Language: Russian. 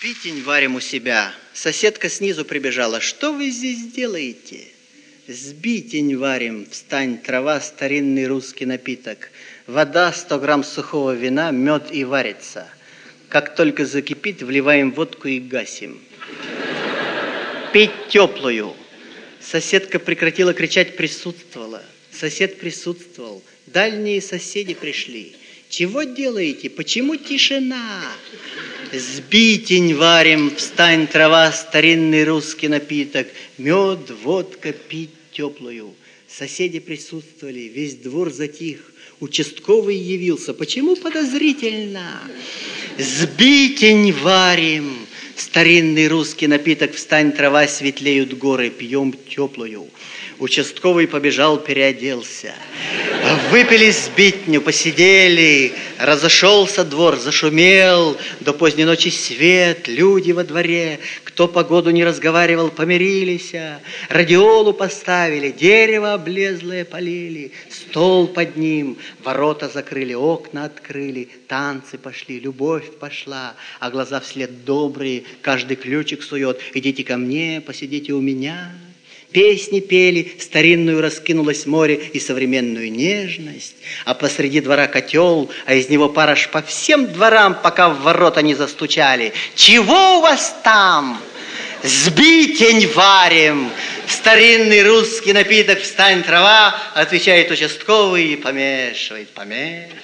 Сбитень варим у себя. Соседка снизу прибежала. Что вы здесь делаете? Сбитень варим, встань, трава, старинный русский напиток. Вода, 100 грамм сухого вина, мед и варится. Как только закипит, вливаем водку и гасим. Пить теплую. Соседка прекратила кричать, присутствовала. Сосед присутствовал. Дальние соседи пришли. Чего делаете? Почему тишина? Сбитень варим, встань, трава, старинный русский напиток. Мед, водка, пить теплую. Соседи присутствовали, весь двор затих. Участковый явился. Почему подозрительно? Сбитень варим, старинный русский напиток. Встань, трава, светлеют горы, пьем теплую. Участковый побежал, переоделся. Выпили сбитню, посидели, разошелся двор, зашумел, до поздней ночи свет, люди во дворе, кто погоду не разговаривал, помирились, радиолу поставили, дерево облезлое полили, стол под ним, ворота закрыли, окна открыли, танцы пошли, любовь пошла, а глаза вслед добрые, каждый ключик сует, идите ко мне, посидите у меня. Песни пели, старинную раскинулось море и современную нежность, а посреди двора котел, а из него параш по всем дворам, пока в ворота не застучали. Чего у вас там? Сбитень варим, старинный русский напиток, встань трава, отвечает участковый и помешивает, помешивает.